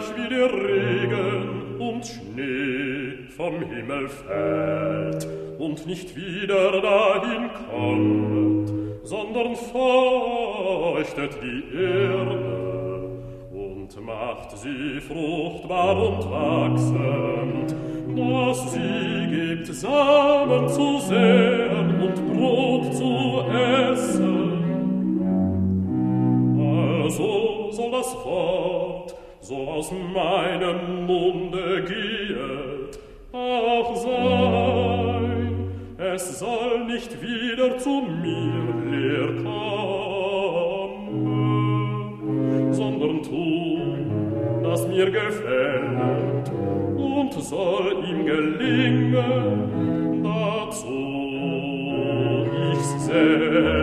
gleich wie der Regen und Schnee vom Himmel fällt und nicht wieder dahin kommt, sondern feuchtet die Erde und macht sie fruchtbar und wachsend, dass sie gibt Samen zu säen und Brot zu essen. Also soll das Wort so aus meinem Munde gehet, auch sein, es soll nicht wieder zu mir leer kommen, sondern tun, das mir gefällt, und soll ihm gelingen, dazu ich selbst.